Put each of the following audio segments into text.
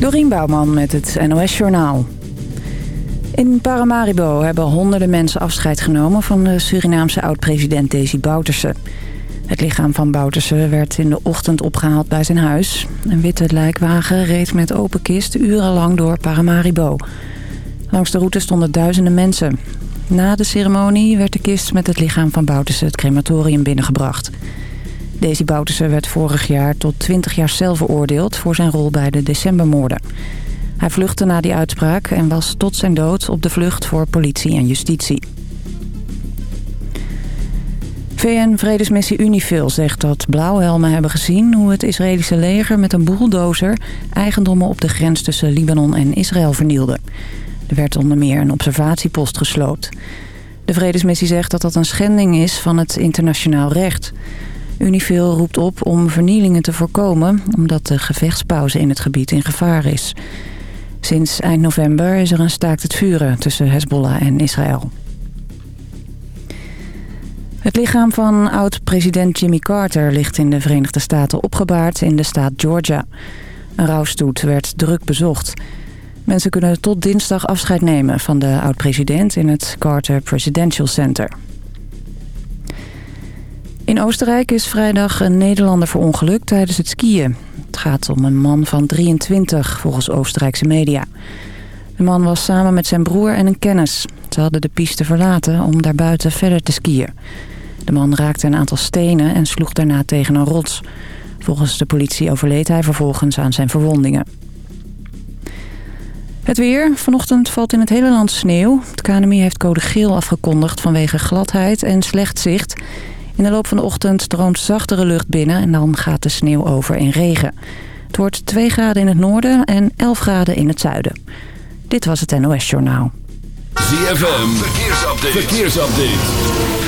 Dorien Bouwman met het NOS Journaal. In Paramaribo hebben honderden mensen afscheid genomen... van de Surinaamse oud-president Desi Bouterse. Het lichaam van Bouterse werd in de ochtend opgehaald bij zijn huis. Een witte lijkwagen reed met open kist urenlang door Paramaribo. Langs de route stonden duizenden mensen. Na de ceremonie werd de kist met het lichaam van Bouterse het crematorium binnengebracht... Desi Bouterse werd vorig jaar tot 20 jaar cel veroordeeld... voor zijn rol bij de decembermoorden. Hij vluchtte na die uitspraak en was tot zijn dood op de vlucht voor politie en justitie. VN-vredesmissie Unifil zegt dat blauwhelmen hebben gezien... hoe het Israëlische leger met een bulldozer eigendommen op de grens tussen Libanon en Israël vernielde. Er werd onder meer een observatiepost gesloopt. De vredesmissie zegt dat dat een schending is van het internationaal recht... Unifil roept op om vernielingen te voorkomen... omdat de gevechtspauze in het gebied in gevaar is. Sinds eind november is er een staakt het vuren tussen Hezbollah en Israël. Het lichaam van oud-president Jimmy Carter ligt in de Verenigde Staten opgebaard in de staat Georgia. Een rouwstoet werd druk bezocht. Mensen kunnen tot dinsdag afscheid nemen van de oud-president in het Carter Presidential Center. In Oostenrijk is vrijdag een Nederlander verongelukt tijdens het skiën. Het gaat om een man van 23, volgens Oostenrijkse media. De man was samen met zijn broer en een kennis. Ze hadden de piste verlaten om daarbuiten verder te skiën. De man raakte een aantal stenen en sloeg daarna tegen een rots. Volgens de politie overleed hij vervolgens aan zijn verwondingen. Het weer. Vanochtend valt in het hele land sneeuw. Het KNMI heeft code geel afgekondigd vanwege gladheid en slecht zicht... In de loop van de ochtend stroomt zachtere lucht binnen en dan gaat de sneeuw over in regen. Het wordt 2 graden in het noorden en 11 graden in het zuiden. Dit was het NOS Journaal. ZFM, verkeersupdate. verkeersupdate.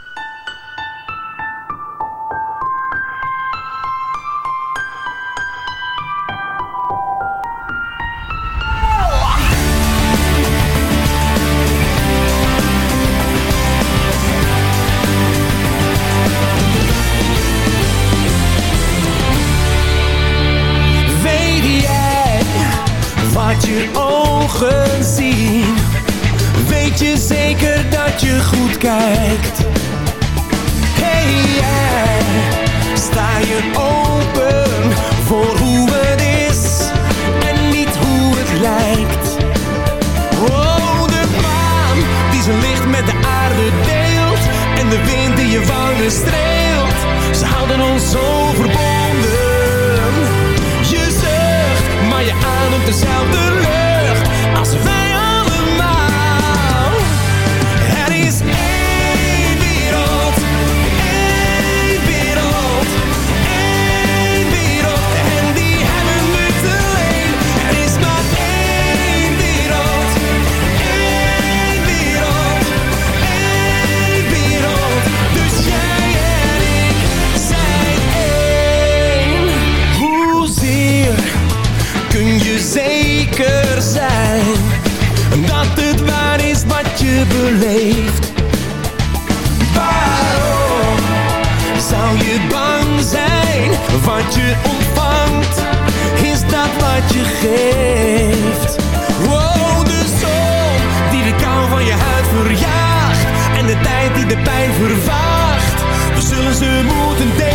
Kijkt. Hey jij, sta je open voor hoe het is en niet hoe het lijkt. Oh, de maan die zijn licht met de aarde deelt en de wind die je wangen streelt. Ze houden ons zo verbonden. Je zucht, maar je ademt dezelfde lucht als wij We zullen ze moeten delen.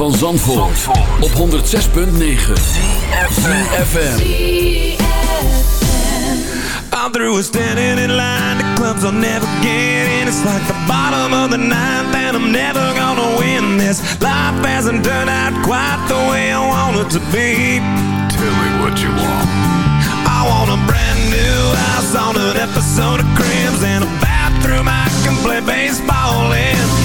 Op 106.9 FM. I'm through standing in line. The clubs I'll never get in. It's like the bottom of the ninth And I'm never gonna win this. Life hasn't turned out quite the way I want it to be. Tell me what you want. I want a brand new house On an episode of Cribs And a bathroom I can play baseball in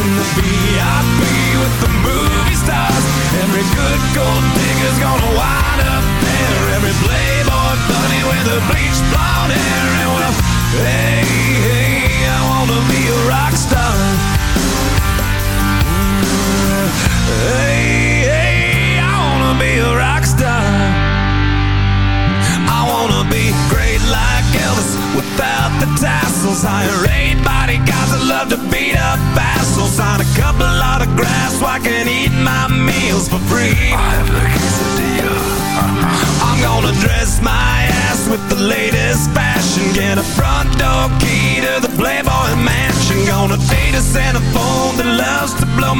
in the VIP with the movie stars. Every good gold digger's gonna wind up there. Every playboy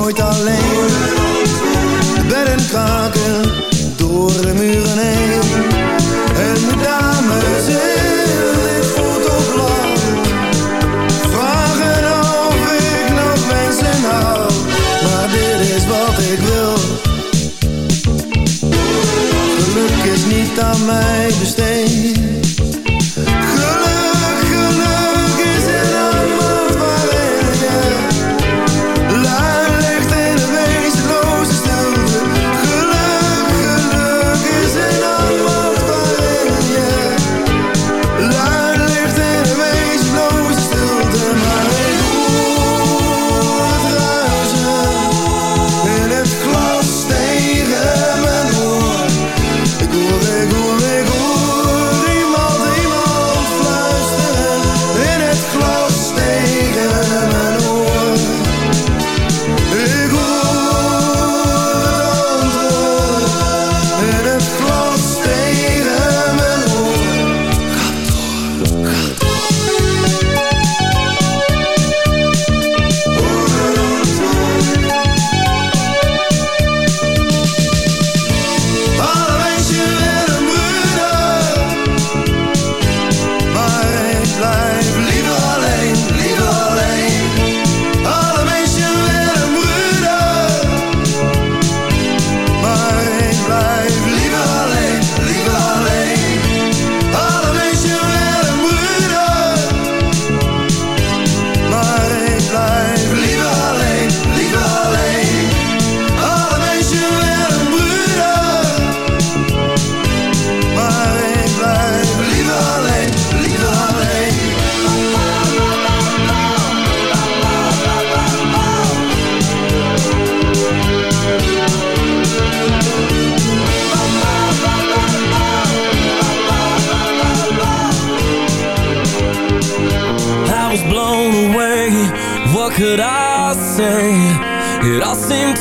nooit alleen. De bedden kraken door de muren heen. En de dames in dit land. vragen of ik nog mensen hou. Maar dit is wat ik wil. Geluk is niet aan mij besteed